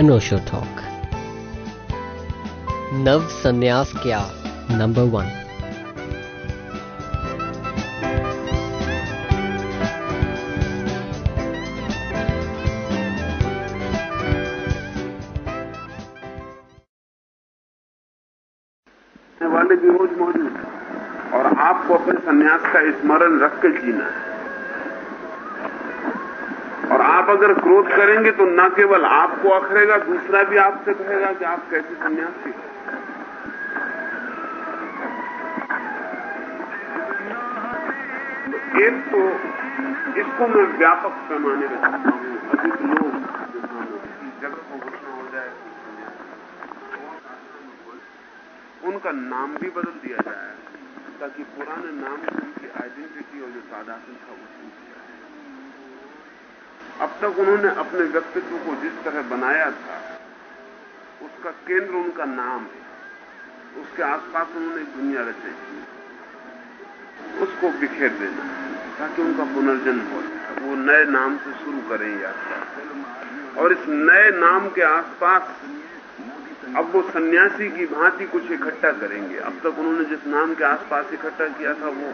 अनोशो talk नव संन्यास क्या नंबर वन वाले भी रोज मौजूद और आपको अपने सन्यास का स्मरण रख जीना है। करेंगे तो न केवल आपको अखरेगा दूसरा भी आपसे कहेगा कि आप कैसे सन्यासी एक तो इसको मैं व्यापक पैमाने में कहता हूँ अधिक लोग जगह को घोषणा हो जाए, उनका नाम भी बदल दिया जाए, ताकि पुराने नाम से उनकी आइडेंटिटी और जो साधारण था जाए अब तक उन्होंने अपने व्यक्तित्व को जिस तरह बनाया था, उसका केंद्र उनका नाम है। उसके आसपास उन्होंने दुनिया रचाई थी उसको बिखेर देना, ताकि उनका पुनर्जन्म हो। वो नए नाम से शुरू करें यात्रा और इस नए नाम के आसपास अब वो सन्यासी की भांति कुछ इकट्ठा करेंगे। अब तक उन्होंने जिस नाम के आसपास इकट्ठा किया था, वो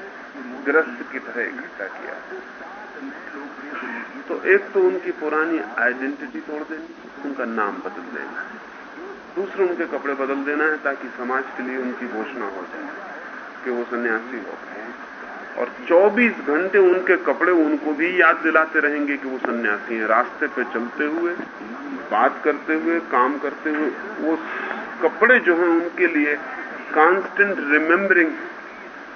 ग्रस्त की तरह इकट्ठा किया। तो एक तो उनकी पुरानी आइडेंटिटी तोड़ देनी, उनका नाम बदल देना। दूसरे उनके कपड़े बदल देना है ताकि समाज के लिए उनकी घोषणा हो जाए कि वो सन्यासी हो। गए और 24 घंटे उनके कपड़े उनको भी याद दिलाते रहेंगे कि वो सन्यासी हैं। रास्ते पे चलते हुए, बात करते हुए, काम करते हुए, वो कपड़े जो हैं उनके लिए कांस्टेंट रिमेम्बरिंग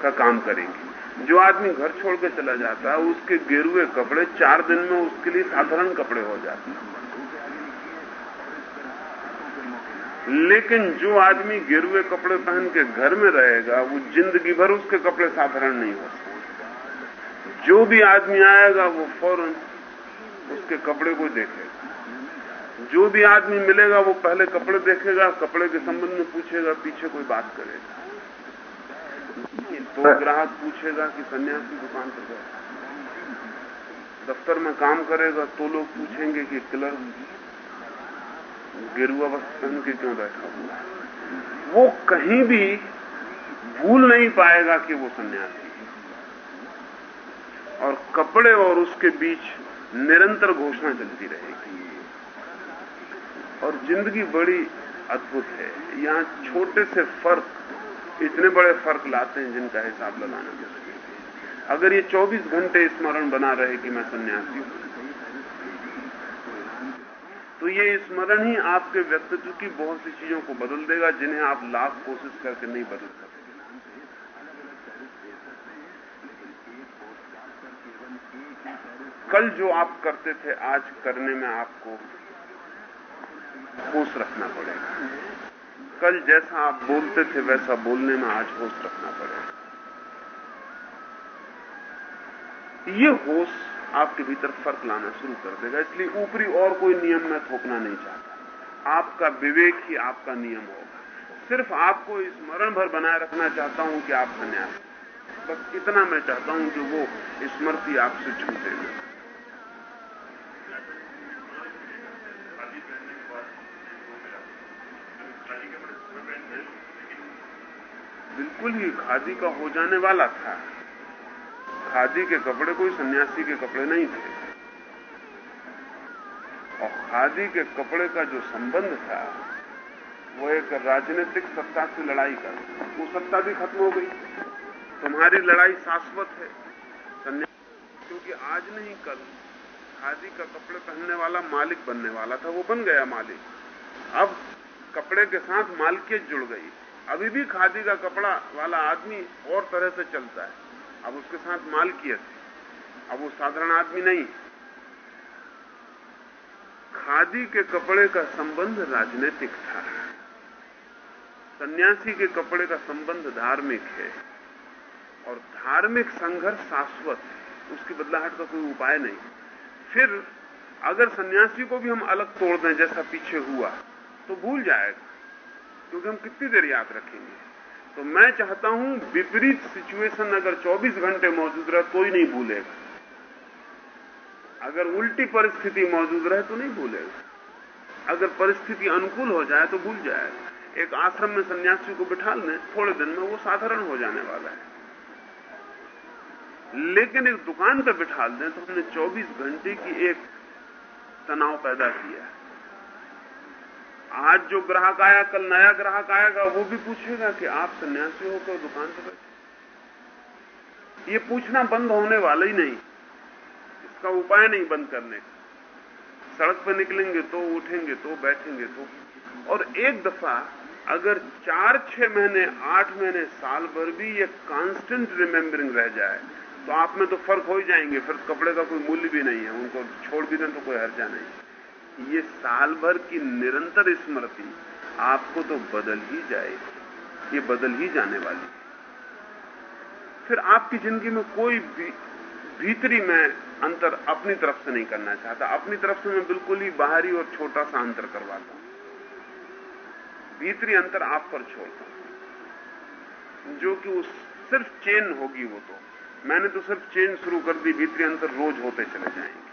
का काम करेंगे। जो आदमी घर छोड़ के चला जाता है, उसके गिरुए कपड़े चार दिन में उसके लिए साधारण कपड़े हो जाते हैं। लेकिन जो आदमी गिरुए कपड़े पहन के घर में रहेगा, वो ज़िंदगी भर उसके कपड़े साधारण नहीं हो सकते। जो भी आदमी आएगा, वो फ़ौरन उसके कपड़े को देखेगा। जो भी आदमी मिलेगा, वो पहले कपड़े देखेगा, कपड़े के संबंध में पूछेगा, पीछे कोई बात करेगा। तो ग्राहक पूछेगा कि सन्यासी दुकान पर गए दफ्तर में काम करेगा तो लोग पूछेंगे कि क्लर्क गिरुआ वस्त्र पहन के क्यों बैठा हुआ वो कहीं भी भूल नहीं पाएगा कि वो सन्यासी और कपड़े और उसके बीच निरंतर घोषणा चलती रहेगी। और ज़िंदगी बड़ी अद्भुत है। यहाँ छोटे से फ़र्क इतने बड़े फ़र्क लाते हैं जिनका हिसाब लगाना मुश्किल है। अगर ये 24 घंटे स्मरण बना रहे कि मैं सन्यासी हूँ तो ये स्मरण ही आपके व्यक्तित्व की बहुत सी चीज़ों को बदल देगा जिन्हें आप लाख कोशिश करके नहीं बदल सकते। कल जो आप करते थे, आज करने में आपको होश रखना पड़ेगा। कल जैसा आप बोलते थे, वैसा बोलने में आज होश रखना पड़ेगा। ये होश आपके भीतर फ़र्क लाना शुरू कर देगा, इसलिए ऊपरी और कोई नियम मैं थोपना नहीं चाहता। आपका विवेक ही आपका नियम होगा। सिर्फ़ आपको स्मरण भर बनाए रखना चाहता हूँ कि आप संन्यास। बस इतना मैं चाहता हूँ कि वो स्मृति आपसे छूटे। ना बिल्कुल ही खादी का हो जाने वाला था। खादी के कपड़े कोई सन्यासी के कपड़े नहीं थे। और खादी के कपड़े का जो संबंध था, वो एक राजनीतिक सत्ता से लड़ाई का वो सत्ता भी खत्म हो गई। तुम्हारी लड़ाई शाश्वत है। सन्यासी क्योंकि आज नहीं, कल खादी का कपड़े पहनने वाला मालिक बनने वाला था, वो बन गया मालिक। अब कपड़े के साथ मालकियत जुड़ गई। अभी भी खादी का कपड़ा वाला आदमी और तरह से चलता है। अब उसके साथ मालकियत है। अब वो साधारण आदमी नहीं। खादी के कपड़े का संबंध राजनीतिक था। सन्यासी के कपड़े का संबंध धार्मिक है। और धार्मिक संघर्ष शाश्वत है। उसकी बदलाहट का कोई उपाय नहीं। फिर अगर सन्यासी को भी हम अलग तोड़ दें, जैसा पीछे हुआ तो भूल जाएगा। क्योंकि हम कितनी देर याद रखेंगे। तो मैं चाहता हूँ विपरीत सिचुएशन अगर 24 घंटे मौजूद रहे ही नहीं भूलेगा। अगर उल्टी परिस्थिति मौजूद रहे तो नहीं भूलेगा। अगर परिस्थिति अनुकूल हो जाए तो भूल जाएगा एक आश्रम में सन्यासी को बिठा लें, थोड़े दिन में वो साधारण हो जाने वाला है। लेकिन एक दुकान पर बिठा दें तो हमने 24 घंटे की एक तनाव पैदा किया है। आज जो ग्राहक आया, कल नया ग्राहक आएगा, वो भी पूछेगा कि आप सन्यासी हो तो दुकान पर बैठे। ये पूछना बंद होने वाला ही नहीं। इसका उपाय नहीं बंद करने का। सड़क पर निकलेंगे तो उठेंगे तो बैठेंगे तो और एक दफ़ा अगर चार, छह महीने, आठ महीने, साल भर भी ये कांस्टेंट रिमेम्बरिंग रह जाए तो आप में तो फ़र्क हो ही जाएँगे। फिर कपड़े का कोई मूल्य भी नहीं है। उनको छोड़ भी दें तो कोई हर्जा नहीं। ये साल भर की निरंतर स्मृति आपको तो बदल ही जाएगी। ये बदल ही जाने वाली फिर आपकी ज़िंदगी में कोई भी, भीतरी मैं अंतर अपनी तरफ़ से नहीं करना चाहता। अपनी तरफ़ से मैं बिल्कुल ही बाहरी और छोटा सा अंतर करवाता हूँ। भीतरी अंतर आप पर छोड़ता हूँ। जो कि उस सिर्फ़ चेन होगी वो तो। मैंने तो सिर्फ़ चेन शुरू कर दी, भीतरी अंतर रोज होते चले जाएँगे।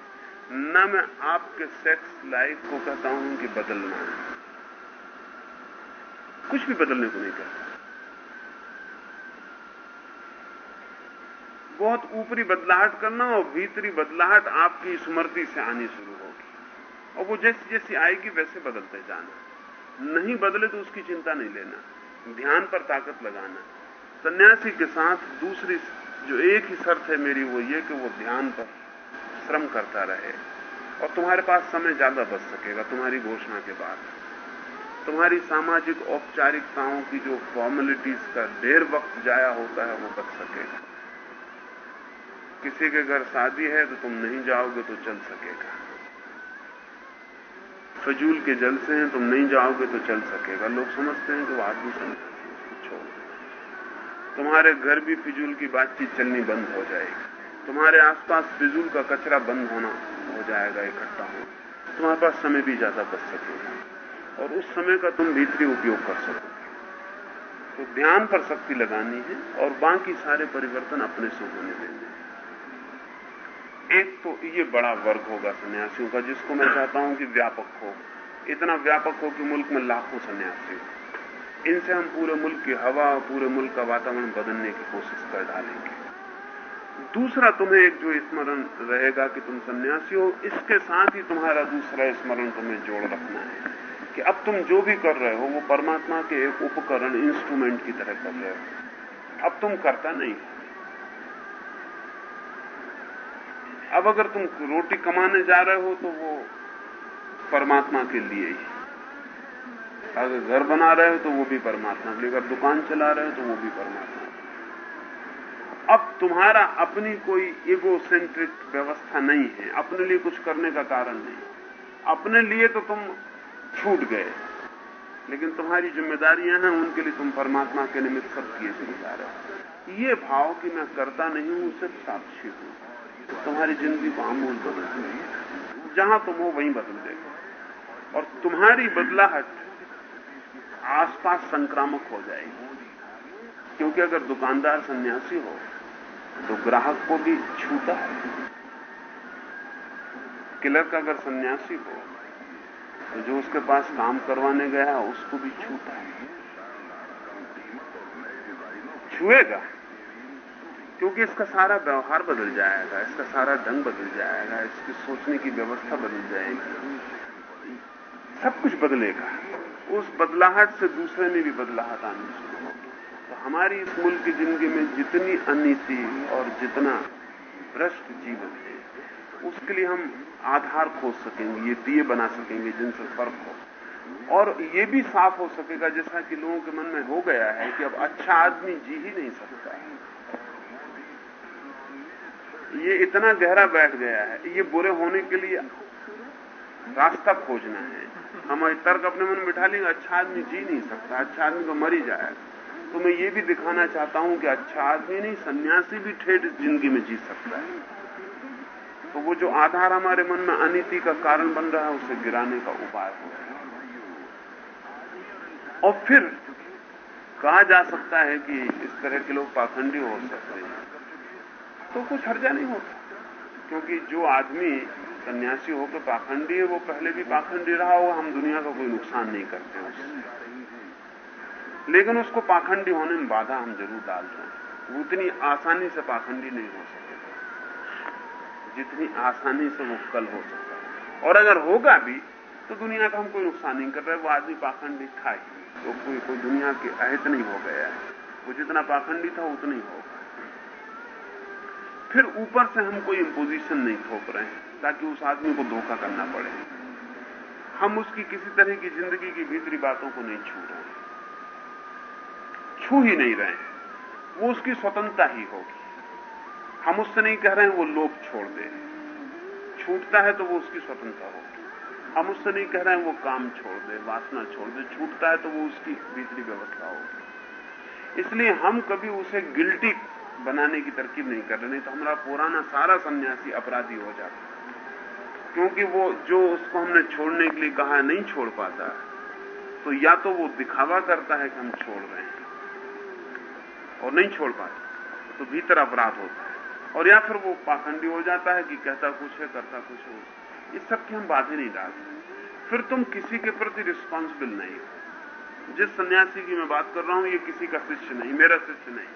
न मैं आपके सेक्स लाइफ को कहता हूँ कि बदलना है। कुछ भी बदलने को नहीं कहता। बहुत ऊपरी बदलाहट करना और भीतरी बदलाहट आपकी स्मृति से आनी शुरू होगी। और वो जैसी जैसी आएगी, वैसे बदलते जाना। नहीं बदले तो उसकी चिंता नहीं लेना। ध्यान पर ताकत लगाना। सन्यासी के साथ दूसरी जो एक ही शर्त है मेरी, वो ये कि वो ध्यान पर श्रम करता रहे और तुम्हारे पास समय ज़्यादा बच सकेगा तुम्हारी घोषणा के बाद। तुम्हारी सामाजिक औपचारिकताओं की जो फॉर्मेलिटीज का ढेर वक्त जाया होता है, वो बच सकेगा। किसी के घर शादी है तो तुम नहीं जाओगे तो चल सकेगा। फजूल के जलसे हैं, तुम नहीं जाओगे तो चल सकेगा। लोग समझते हैं कि वो आदमी समझ छोड़ तुम्हारे घर भी फिजूल की बातचीत चलनी बंद हो जाएगी। तुम्हारे आसपास फिजूल का कचरा बंद होना हो जाएगा, इकट्ठा हो तुम्हारे पास समय भी ज़्यादा बच सकेगा। और उस समय का तुम भीतरी उपयोग कर सकोगे तो ध्यान पर शक्ति लगानी है और बाकी सारे परिवर्तन अपने से होने देने एक तो ये बड़ा वर्ग होगा सन्यासियों का, जिसको मैं चाहता हूँ कि व्यापक हो। इतना व्यापक हो कि मुल्क में लाखों सन्यासी हो। इनसे हम पूरे मुल्क की हवा और पूरे मुल्क का वातावरण बदलने की कोशिश कर डालेंगे। दूसरा तुम्हें एक जो स्मरण रहेगा कि तुम सन्यासी हो, इसके साथ ही तुम्हारा दूसरा स्मरण तुम्हें जोड़ रखना है कि अब तुम जो भी कर रहे हो, वो परमात्मा के एक उपकरण इंस्ट्रूमेंट की तरह कर रहे हो। अब तुम करता नहीं। अब अगर तुम रोटी कमाने जा रहे हो तो वो परमात्मा के लिए ही। अगर घर बना रहे हो तो वो भी परमात्मा के लिए। अगर दुकान चला रहे हो तो वो भी परमात्मा तुम्हारा अपनी कोई ईगो सेंट्रिक व्यवस्था नहीं है। अपने लिए कुछ करने का कारण नहीं। अपने लिए तो तुम छूट गए। लेकिन तुम्हारी जिम्मेदारियाँ हैं, उनके लिए तुम परमात्मा के निमित्त सब किए जिम्मेदार हो। ये भाव कि मैं करता नहीं हूँ सिर्फ़ साक्षी हूँ। तुम्हारी ज़िंदगी को आमूल बदल देगी जहाँ तुम हो, वहीं बदल देगा। और तुम्हारी बदलाहट आसपास संक्रामक हो जाएगी। क्योंकि अगर दुकानदार सन्यासी हो तो ग्राहक को भी छूता है। क्लर्क अगर सन्यासी हो तो जो उसके पास काम करवाने गया उसको भी छूता है। छुएगा, क्योंकि इसका सारा व्यवहार बदल जाएगा, इसका सारा ढंग बदल जाएगा, इसकी सोचने की व्यवस्था बदल जाएगी। सब कुछ बदलेगा। उस बदलाहट से दूसरे में भी बदलाहट आनी शुरू तो हमारी इस मुल्क की ज़िंदगी में जितनी अनिति और जितना भ्रष्ट जीवन है, उसके लिए हम आधार खोज सकेंगे, ये दिए बना सकेंगे जिनसे फ़र्क हो और ये भी साफ़ हो सकेगा, जैसा कि लोगों के मन में हो गया है कि अब अच्छा आदमी जी ही नहीं सकता। है ये इतना गहरा बैठ गया है, ये बुरे होने के लिए रास्ता खोजना है। हम तर्क अपने मन में बिठा लेंगे अच्छा आदमी जी नहीं सकता अच्छा आदमी तो मर ही जाएगा। तो मैं ये भी दिखाना चाहता हूँ कि अच्छा आदमी नहीं, सन्यासी भी ठेठ ज़िंदगी में जी सकता है। तो वो जो आधार हमारे मन में अनिति का कारण बन रहा है, उसे गिराने का उपाय हो और फिर कहा जा सकता है कि इस तरह के लोग पाखंडी हो सकते हैं। तो कुछ हर्जा नहीं होता, क्योंकि जो आदमी सन्यासी होकर पाखंडी है, वो पहले भी पाखंडी रहा होगा, हम दुनिया का कोई नुकसान नहीं करते उससे। लेकिन उसको पाखंडी होने में बाधा हम ज़रूर डाल रहे हैं वो उतनी आसानी से पाखंडी नहीं हो सकेगा। जितनी आसानी से वो कल हो सकता है। और अगर होगा भी तो दुनिया का हम कोई नुकसान नहीं कर रहे, वो आदमी पाखंडी था ही तो कोई कोई दुनिया के अहित नहीं हो गया है। वो जितना पाखंडी था, उतना ही होगा फिर ऊपर से हम कोई इम्पोजिशन नहीं थोप रहे हैं, ताकि उस आदमी को धोखा करना पड़े। हम उसकी किसी तरह की ज़िंदगी की भीतरी बातों को नहीं छू रहे छू ही नहीं रहे। वो उसकी स्वतंत्रता ही होगी। हम उससे नहीं कह रहे हैं, वो लोभ छोड़ दे। छूटता है तो वो उसकी स्वतंत्रता होगी। हम उससे नहीं कह रहे हैं, वो काम छोड़ दे, वासना छोड़ दे। छूटता है तो वो उसकी भीतरी व्यवस्था होगी। इसलिए हम कभी उसे गिल्टी बनाने की तरकीब नहीं कर रहे, नहीं तो हमारा पुराना सारा सन्यासी अपराधी हो जाता। क्योंकि वो जो उसको हमने छोड़ने के लिए कहा नहीं छोड़ पाता। तो या तो वो दिखावा करता है कि हम छोड़ रहे हैं और नहीं छोड़ पाते तो भीतर अपराध होता है और या फिर वो पाखंडी हो जाता है कि कहता कुछ है, करता कुछ है। इस सब की हम बातें नहीं डालते फिर तुम किसी के प्रति रिस्पॉन्सिबल नहीं हो। जिस सन्यासी की मैं बात कर रहा हूँ, ये किसी का शिष्य नहीं, मेरा शिष्य नहीं।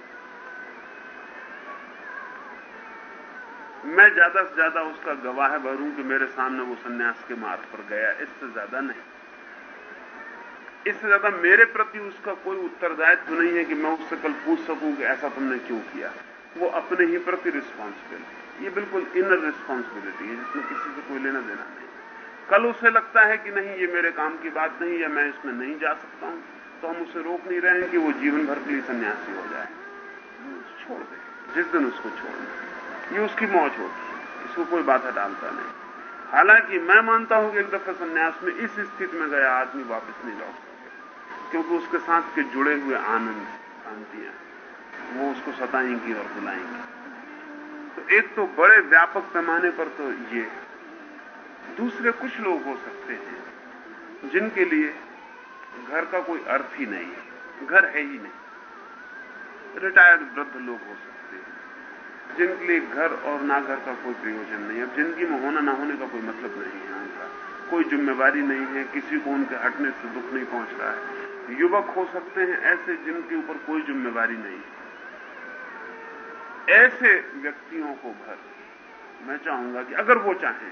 मैं ज़्यादा से ज़्यादा उसका गवाह भरूं कि मेरे सामने वो सन्यास के मार्ग पर गया, इससे ज़्यादा नहीं। इससे ज़्यादा मेरे प्रति उसका कोई उत्तरदायित्व नहीं है कि मैं उससे कल पूछ सकूँ कि ऐसा तुमने क्यों किया। वो अपने ही प्रति रिस्पॉन्सिबल ये बिल्कुल इनर रिस्पॉन्सिबिलिटी है, जिसमें किसी से कोई लेना देना नहीं कल उसे लगता है कि नहीं, ये मेरे काम की बात नहीं या मैं इसमें नहीं जा सकता हूँ तो हम उसे रोक नहीं रहे हैं कि वो जीवन भर के लिए सन्यासी हो जाए। छोड़ दे। जिस दिन उसको छोड़ दे, ये उसकी मौज होती है इसको कोई बाधा डालता नहीं। हालाँकि मैं मानता हूँ कि एक दफ़ा संन्यास में इस स्थिति में गया, आदमी वापस नहीं लौट सकता क्योंकि उसके साथ के जुड़े हुए आनंद, शांतियाँ, वो उसको सताएँगी और बुलाएँगी। तो एक तो बड़े व्यापक पैमाने पर तो ये। दूसरे कुछ लोग हो सकते हैं, जिनके लिए घर का कोई अर्थ ही नहीं है, घर है ही नहीं। रिटायर्ड वृद्ध लोग हो सकते हैं, जिनके लिए घर और ना घर का कोई प्रयोजन नहीं है। ज़िंदगी में होना ना होने का कोई मतलब नहीं है उनका कोई जिम्मेवारी नहीं है, किसी को उनके हटने से दुख नहीं पहुँच रहा है। युवक हो सकते हैं ऐसे जिनके ऊपर कोई जिम्मेवारी नहीं ऐसे व्यक्तियों को भर मैं चाहूँगा कि अगर वो चाहें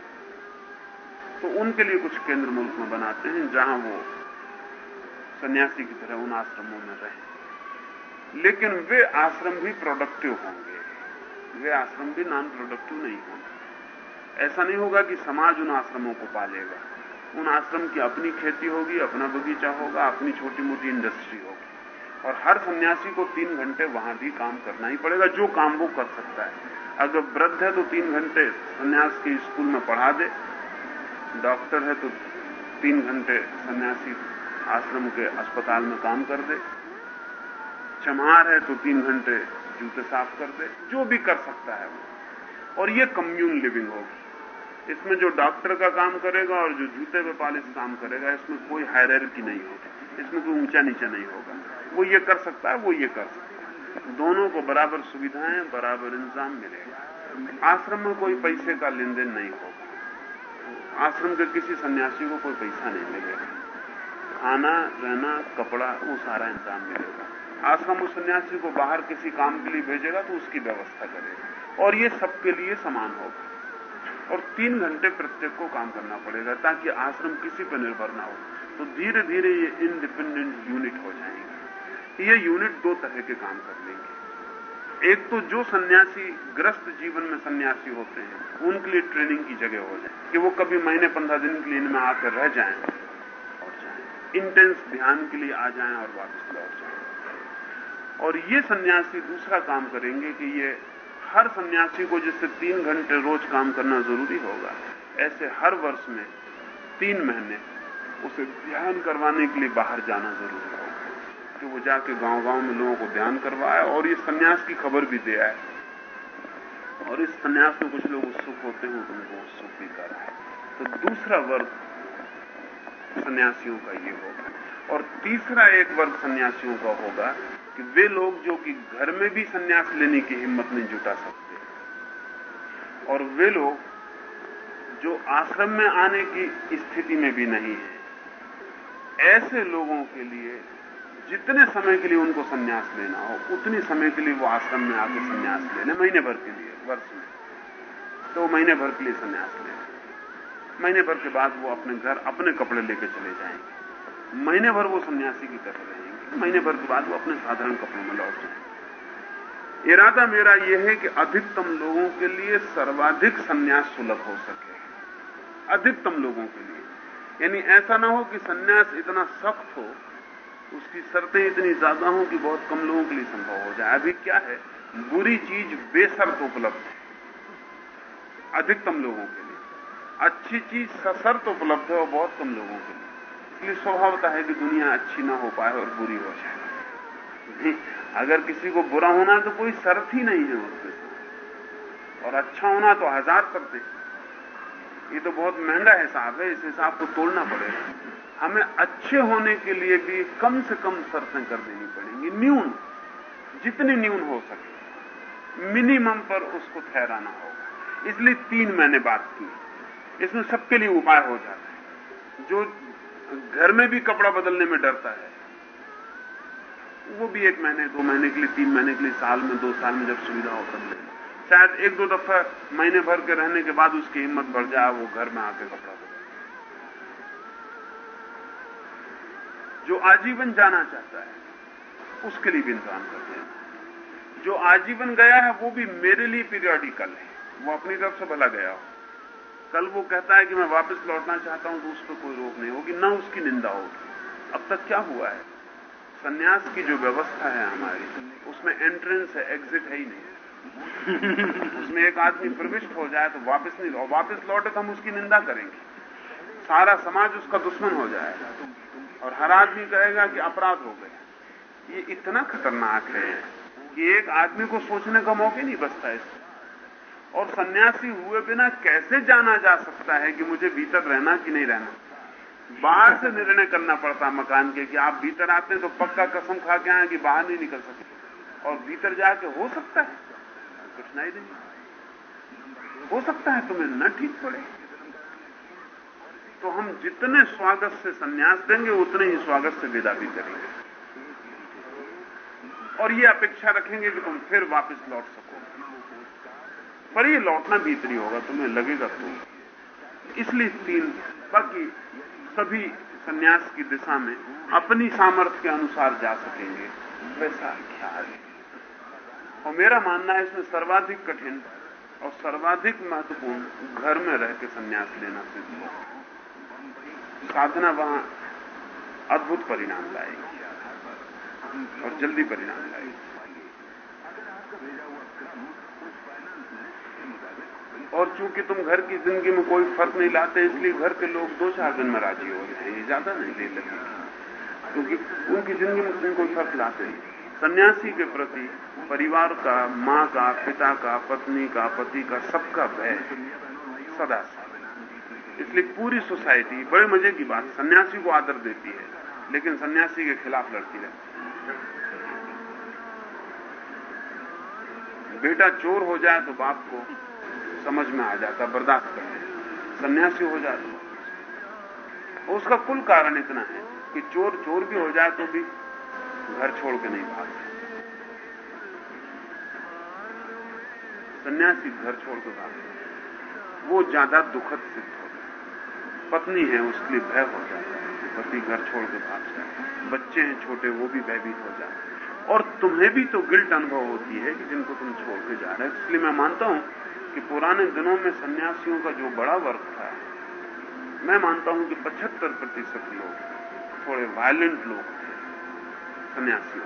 तो उनके लिए कुछ केंद्र मुल्क में बनाते हैं जहाँ वो सन्यासी की तरह उन आश्रमों में रहें। लेकिन वे आश्रम भी प्रोडक्टिव होंगे। वे आश्रम भी नॉन प्रोडक्टिव नहीं होंगे। ऐसा नहीं होगा कि समाज उन आश्रमों को पालेगा। उन आश्रम की अपनी खेती होगी, अपना बगीचा होगा, अपनी छोटी मोटी इंडस्ट्री होगी। और हर सन्यासी को तीन घंटे वहाँ भी काम करना ही पड़ेगा, जो काम वो कर सकता है। अगर वृद्ध है तो तीन घंटे सन्यास के स्कूल में पढ़ा दे। डॉक्टर है तो तीन घंटे सन्यासी आश्रम के अस्पताल में काम कर दे। चमार है तो तीन घंटे जूते साफ़ कर दे। जो भी कर सकता है वो। और ये कम्यून लिविंग होगी। इसमें जो डॉक्टर का काम करेगा और जो जूते पे पालिश काम करेगा, इसमें कोई हायर की नहीं होगी इसमें कोई ऊँचा नीचा नहीं होगा। वो ये कर सकता है, वो ये कर सकता है। दोनों को बराबर सुविधाएँ, बराबर इंतज़ाम मिलेगा। आश्रम में कोई पैसे का लेन देन नहीं होगा। आश्रम के किसी सन्यासी को कोई पैसा नहीं मिलेगा। खाना, रहना, कपड़ा, वो सारा इंतज़ाम मिलेगा। आश्रम उस सन्यासी को बाहर किसी काम के लिए भेजेगा तो उसकी व्यवस्था करेगा। और ये सबके लिए समान होगा। और तीन घंटे प्रत्येक को काम करना पड़ेगा ताकि आश्रम किसी पर निर्भर ना हो। तो धीरे धीरे ये इंडिपेंडेंट यूनिट हो जाएँगे। ये यूनिट दो तरह के काम कर लेंगे। एक तो जो सन्यासी, ग्रस्त जीवन में सन्यासी होते हैं, उनके लिए ट्रेनिंग की जगह हो जाए, कि वो कभी महीने पंद्रह दिन के लिए इनमें आकर रह जाएँ और जाएँ। इंटेंस ध्यान के लिए आ जाएँ और वापस लौट जाएँ। और ये सन्यासी दूसरा काम करेंगे कि ये हर सन्यासी को जिससे तीन घंटे रोज काम करना ज़रूरी होगा, ऐसे हर वर्ष में, तीन महीने, उसे ध्यान करवाने के लिए बाहर जाना ज़रूरी होगा। कि वो जाके गाँव गाँव में लोगों को ध्यान करवाए और ये सन्यास की खबर भी दे आए। और इस सन्यास में कुछ लोग उत्सुक होते हैं तो उनको उत्सुक भी कर रहा है तो दूसरा वर्ग सन्यासियों का ये होगा। और तीसरा एक वर्ग सन्यासियों का होगा कि वे लोग जो कि घर में भी सन्यास लेने की हिम्मत नहीं जुटा सकते। और वे लोग जो आश्रम में आने की स्थिति में भी नहीं है, ऐसे लोगों के लिए जितने समय के लिए उनको सन्यास लेना हो, उतनी समय के लिए वो आश्रम में आके सन्यास ले लें महीने भर के लिए, वर्ष में। तो महीने भर के लिए सन्यास ले। महीने भर के बाद वो अपने घर, अपने कपड़े लेके चले जाएँगे। महीने भर वो सन्यासी की तरह रहेंगे। महीने भर के बाद वो अपने साधारण कपड़ों में लौट जाए। इरादा मेरा यह है कि अधिकतम लोगों के लिए सर्वाधिक संन्यास सुलभ हो सके। अधिकतम लोगों के लिए। यानी ऐसा ना हो कि सन्यास इतना सख्त हो, उसकी शर्तें इतनी ज़्यादा हो कि बहुत कम लोगों के लिए संभव हो जाए। अभी क्या है? बुरी चीज़ बेसर्त उपलब्ध है। अधिकतम लोगों के लिए। अच्छी चीज़ सशर्त उपलब्ध है और बहुत कम लोगों के लिए। इसलिए स्वभावता है कि दुनिया अच्छी ना हो पाए और बुरी हो जाए। अगर किसी को बुरा होना तो कोई शर्त ही नहीं है उसके और अच्छा होना तो हज़ार शर्तें ये तो बहुत महँगा हिसाब है, इस हिसाब को तोड़ना पड़ेगा। हमें अच्छे होने के लिए भी कम से कम शर्तें कर देनी पड़ेंगी, न्यून, जितनी न्यून हो सके। मिनिमम पर उसको ठहराना होगा। इसलिए तीन मैंने बात की। इसमें सबके लिए उपाय हो जाता है। जो घर में भी कपड़ा बदलने में डरता है। वो भी एक महीने, दो महीने के लिए, तीन महीने के लिए, साल में, दो साल में जब सुविधा हो। तब शायद एक दो दफ़ा महीने भर के रहने के बाद उसकी हिम्मत बढ़ जाए, वो घर में आके कपड़ा बदल। जो आजीवन जाना चाहता है, उसके लिए भी इंतज़ाम करते हैं। जो आजीवन गया है, वो भी मेरे लिए पीरियडिकल है। वो अपनी तरफ़ से भला गया हो। कल वो कहता है कि मैं वापस लौटना चाहता हूँ तो उस पर कोई रोक नहीं होगी ना उसकी निंदा होगी। अब तक क्या हुआ है? सन्यास की जो व्यवस्था है हमारी उसमें एंट्रेंस है एग्जिट है ही नहीं उसमें एक आदमी प्रविष्ट हो जाए तो वापस नहीं और वापस लौटे तो हम उसकी निंदा करेंगे। सारा समाज उसका दुश्मन हो जाएगा। और हर आदमी कहेगा कि अपराध हो गया ये इतना खतरनाक है कि एक आदमी को सोचने का मौके नहीं बचता इसमें। और सन्यासी हुए बिना कैसे जाना जा सकता है कि मुझे भीतर रहना कि नहीं रहना? बाहर से निर्णय करना पड़ता मकान के कि आप भीतर आते हैं तो पक्का कसम खा के आए कि बाहर नहीं निकल सकते और भीतर जाके हो सकता है? कुछ नहीं। हो सकता है तुम्हें न ठीक पड़े। तो हम जितने स्वागत से सन्यास देंगे, उतने ही स्वागत से विदा भी करेंगे। और ये अपेक्षा रखेंगे कि तुम फिर वापस लौट सको। पर ये लौटना भीतरी होगा, तुम्हें लगेगा तो। इसलिए तीन, बाकी सभी सन्यास की दिशा में अपनी सामर्थ्य के अनुसार जा सकेंगे। वैसा ख्याल और मेरा मानना है इसमें सर्वाधिक कठिन और सर्वाधिक महत्वपूर्ण घर में रह के संन्यास लेना सिद्ध हो साधना वहाँ अद्भुत परिणाम लाएगी और जल्दी परिणाम लाएगी। और चूँकि तुम घर की ज़िंदगी में कोई फ़र्क नहीं लाते, इसलिए घर के लोग दो चार दिन में राज़ी हो जाए ये ज़्यादा नहीं ले लगे क्योंकि उनकी ज़िंदगी में तुम कोई फ़र्क लाते नहीं। सन्यासी के प्रति परिवार का, माँ का, पिता का, पत्नी का, पति का सबका भय सदा इसलिए पूरी सोसाइटी, बड़े मज़े की बात, सन्यासी को आदर देती है, लेकिन सन्यासी के खिलाफ लड़ती रहती बेटा चोर हो जाए तो बाप को समझ में आ जाता, बर्दाश्त करते सन्यासी हो जाता। उसका कुल कारण इतना है कि चोर चोर भी हो जाए तो भी घर छोड़ के नहीं भागता सन्यासी घर छोड़ के भागता वो ज़्यादा दुखद सिद्ध होता है पत्नी है, उसके लिए भय हो जाता है पति घर छोड़ के भाग जाए बच्चे हैं छोटे, वो भी भयभीत हो जाते और तुम्हें भी तो गिल्ट अनुभव होती है कि जिनको तुम छोड़ के जा रहे हो। इसलिए मैं मानता हूँ कि पुराने दिनों में सन्यासियों का जो बड़ा वर्ग था, मैं मानता हूँ कि 75 प्रतिशत लोग थोड़े वायलेंट लोग थे, सन्यासियों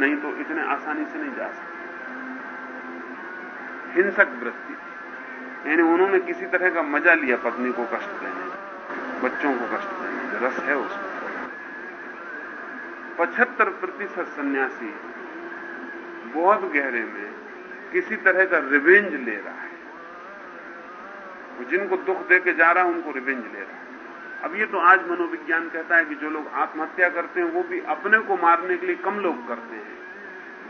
नहीं तो इतने आसानी से नहीं जा सकते। हिंसक वृत्ति थी। यानी उन्होंने किसी तरह का मज़ा लिया पत्नी को कष्ट देने बच्चों को कष्ट देने रस है उसमें। पचहत्तर प्रतिशत सन्यासी बहुत गहरे में किसी तरह का रिवेंज ले रहा है। वो जिनको दुख दे के जा रहा है, उनको रिवेंज ले रहा है। अब ये तो आज मनोविज्ञान कहता है कि जो लोग आत्महत्या करते हैं, वो भी अपने को मारने के लिए कम लोग करते हैं।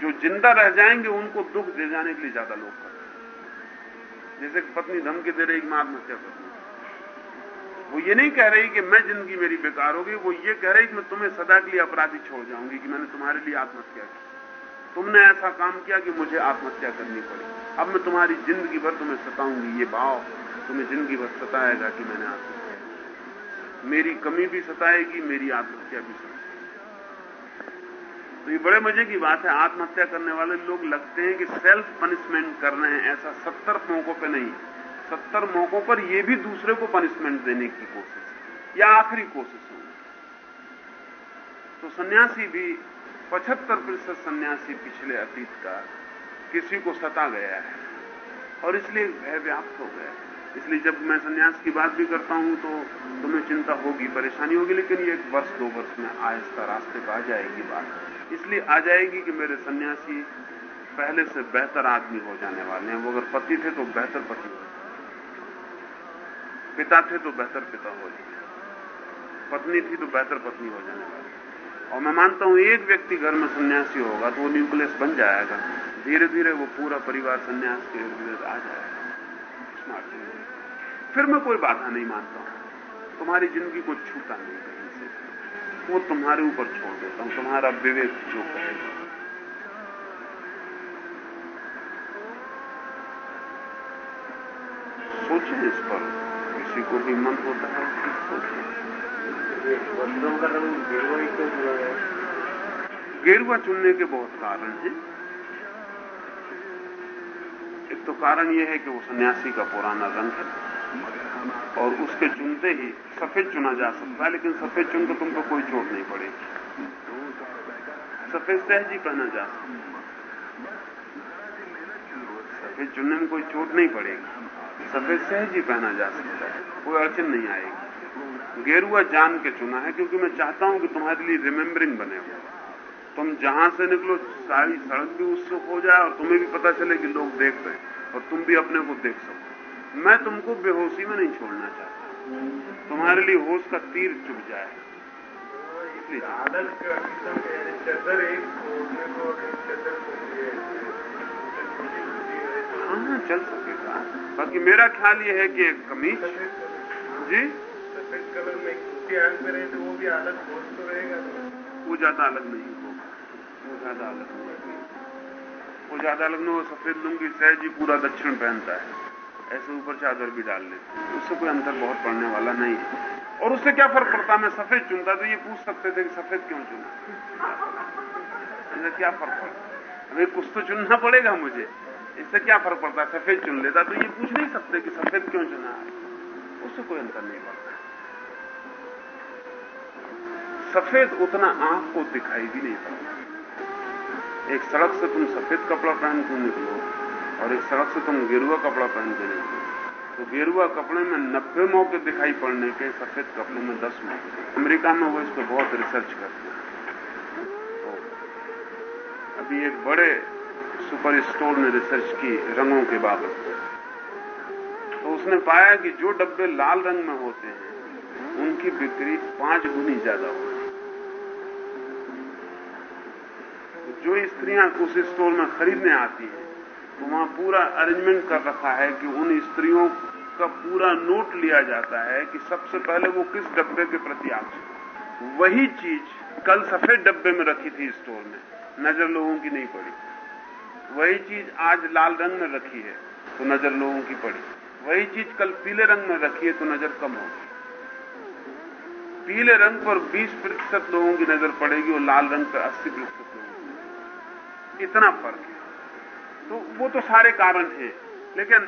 जो ज़िंदा रह जाएँगे, उनको दुख दे जाने के लिए ज़्यादा लोग करते हैं। जैसे पत्नी धमकी दे रही मैं आत्महत्या करूँगी वो ये नहीं कह रही कि मैं ज़िंदगी मेरी बेकार होगी वो ये कह रही कि मैं तुम्हें सदा के लिए अपराधी छोड़ जाऊँगी कि मैंने तुम्हारे लिए आत्महत्या की। तुमने ऐसा काम किया कि मुझे आत्महत्या करनी पड़ी। अब मैं तुम्हारी ज़िंदगी भर तुम्हें सताऊँगी। ये भाव तुम्हें ज़िंदगी भर सताएगा कि मैंने आत्महत्या। मेरी कमी भी सताएगी, मेरी आत्महत्या भी सताएगी। तो ये बड़े मज़े की बात है। आत्महत्या करने वाले लोग लगते हैं कि सेल्फ पनिशमेंट कर रहे हैं। ऐसा सत्तर मौकों पर नहीं। सत्तर मौकों पर ये भी दूसरे को पनिशमेंट देने की कोशिश। या आखिरी कोशिश होगी। तो सन्यासी भी पचहत्तर प्रतिशत सन्यासी पिछले अतीत का किसी को सता गया है। और इसलिए भय व्याप्त हो गया इसलिए जब मैं सन्यास की बात भी करता हूँ तो तुम्हें चिंता होगी, परेशानी होगी, लेकिन ये एक वर्ष, दो वर्ष में आहिस्ता रास्ते पर आ जाएगी बात। इसलिए आ जाएगी कि मेरे सन्यासी पहले से बेहतर आदमी हो जाने वाले हैं। वो अगर पति थे तो बेहतर पति हो पिता थे तो बेहतर पिता हो जाए पत्नी थी तो बेहतर पत्नी हो जाने वाली। और मैं मानता हूँ एक व्यक्ति घर में सन्यासी होगा तो वो न्यूक्लियस बन जाएगा। धीरे धीरे वो पूरा परिवार सन्यास के इर्द आ जाएगा। फिर मैं कोई बाधा नहीं मानता हूँ। तुम्हारी ज़िंदगी को छूता नहीं कहीं से वो तुम्हारे ऊपर छोड़ देता हूँ। तुम्हारा विवेक जो सोचे इस पर। किसी को भी मन होता है सोचे। का रंग गेरुआ ही क्यों चुना गेरुआ चुनने के बहुत कारण हैं। एक तो कारण यह है कि वो सन्यासी का पुराना रंग है। और उसके चुनते ही सफ़ेद चुना जा सकता है, लेकिन सफ़ेद चुन के तुमको कोई चोट नहीं पड़ेगी। सफ़ेद सहज ही पहना जा सकता सफ़ेद चुनने में कोई चोट नहीं पड़ेगी। सफ़ेद सहज ही पहना जा सकता है। कोई अड़चन नहीं आएगी। गेरुआ जान के चुना है क्योंकि मैं चाहता हूँ कि तुम्हारे लिए रिमेम्बरिंग बने हो। तुम जहाँ से निकलो सारी सड़क भी उससे हो जाए और तुम्हें भी पता चले कि लोग देख रहे हैं और तुम भी अपने को देख सको। मैं तुमको बेहोशी में नहीं छोड़ना चाहता। तुम्हारे लिए होश का तीर चुभ जाए। हाँ। हाँ चल सकेगा बाकी मेरा ख्याल ये है कि एक कमीज। जी? कलर में कुर्ती आँख में रहे तो वो भी अलग बोझ तो रहेगा। वो ज़्यादा अलग नहीं होगा। वो ज़्यादा अलग वो ज़्यादा अलग नहीं वो सफ़ेद लुंगी सहज ही पूरा दक्षिण पहनता है। ऐसे ऊपर चादर भी डाल लेते उससे कोई अंतर बहुत पड़ने वाला नहीं है। और उससे क्या फ़र्क पड़ता मैं सफ़ेद चुनता तो ये पूछ सकते थे कि सफ़ेद क्यों चुना? क्या फ़र्क पड़ता हमें कुछ तो चुनना पड़ेगा मुझे। इससे क्या फ़र्क पड़ता सफ़ेद चुन लेता तो ये पूछ नहीं सकते कि सफ़ेद क्यों चुना? उससे कोई अंतर नहीं पड़ता। सफ़ेद उतना आँख को दिखाई भी नहीं पड़ता। एक सड़क से तुम सफ़ेद कपड़ा पहन के निकलो और एक सड़क से तुम गेरुआ कपड़ा पहन के निकलो तो गेरुआ कपड़े में नब्बे मौके दिखाई पड़ने के सफ़ेद कपड़े में दस मौके। अमेरिका में वो इस पर बहुत रिसर्च करते हैं। तो अभी एक बड़े सुपर स्टोर ने रिसर्च की रंगों के बाबत तो उसने पाया कि जो डब्बे लाल रंग में होते हैं, उनकी बिक्री पाँच गुनी ज़्यादा होती जो स्त्रियाँ उस स्टोर में खरीदने आती हैं तो वहाँ पूरा अरेंजमेंट कर रखा है कि उन स्त्रियों का पूरा नोट लिया जाता है कि सबसे पहले वो किस डब्बे के प्रति आकर्षित वही चीज़ कल सफ़ेद डब्बे में रखी थी स्टोर में, नज़र लोगों की नहीं पड़ी। वही चीज़ आज लाल रंग में रखी है तो नज़र लोगों की पड़ी। वही चीज़ कल पीले रंग में रखी है तो नज़र कम होगी पीले रंग पर 20 प्रतिशत लोगों की नज़र पड़ेगी और लाल रंग पर 80 प्रतिशत इतना फ़र्क है। तो वो तो सारे कारण हैं लेकिन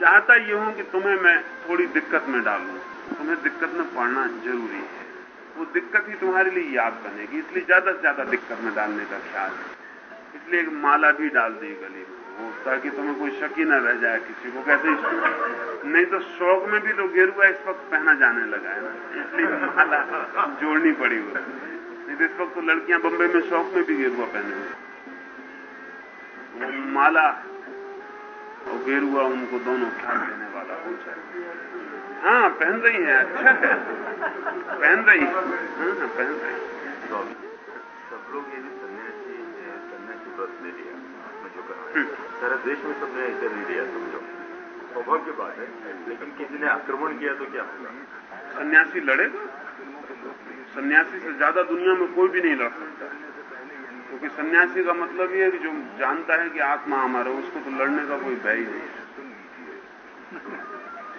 चाहता ये हूँ कि तुम्हें मैं थोड़ी दिक्कत में डालूं। तुम्हें दिक्कत में पड़ना ज़रूरी है। वो दिक्कत ही तुम्हारे लिए याद बनेगी, इसलिए ज़्यादा से ज़्यादा दिक्कत में डालने का ख्याल है। इसलिए एक माला भी डाल दी गली में, वो ताकि तुम्हें कोई शक ही न रह जाए किसी को। कैसे नहीं तो शौक में भी तो गेरुआ इस वक्त पहना जाने लगा है ना, इसलिए माला जोड़नी पड़ी हुई नहीं इस वक्त तो लड़कियाँ बम्बे में शौक में भी गेरुआ पहने हुए वो माला और गेरुआ उनको दोनों ख्याल देने वाला हो जाए। हाँ पहन रही है अच्छा है। पहन रही है। हाँ हाँ पहन रही सब लोग ये सन्यासी सन्यासी व्रत ले लिया जो का सारे देश में सबने ऐसे ले लिया समझो। स्वभाव की बात है लेकिन किसी ने आक्रमण किया तो क्या होगा? सन्यासी लड़ेगा सन्यासी से ज़्यादा दुनिया में कोई भी नहीं लड़ सकता। क्योंकि सन्यासी का मतलब ये है कि जो जानता है कि आत्मा हमारा, उसको तो लड़ने का कोई भय ही। नहीं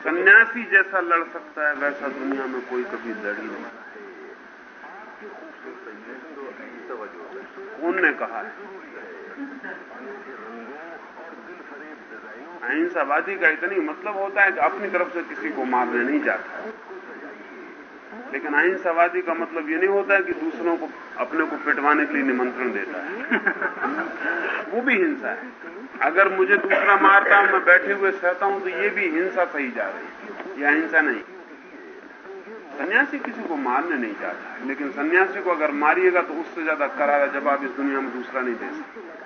सन्यासी जैसा लड़ सकता है, वैसा दुनिया में कोई कभी लड़ ही नहीं कौन ने कहा है? अहिंसावादी का इतनी मतलब होता है कि अपनी तरफ़ से किसी को मारने नहीं जाता। लेकिन अहिंसावादी का मतलब ये नहीं होता है कि दूसरों को अपने को पिटवाने के लिए निमंत्रण देता है। वो भी हिंसा है। अगर मुझे दूसरा मारता हूँ, मैं बैठे हुए सहता हूँ तो ये भी हिंसा सही जा रही है। यह हिंसा नहीं। सन्यासी किसी को मारने नहीं जाता लेकिन सन्यासी को अगर मारिएगा तो उससे ज़्यादा करारा जवाब इस दुनिया में दूसरा नहीं दे सकता।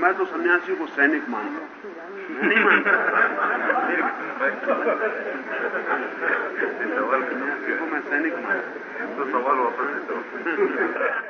मैं तो सन्यासी को सैनिक मानता हूँ। नहीं मानता। सन्यासी को मैं सैनिक मानता तो सवाल वापस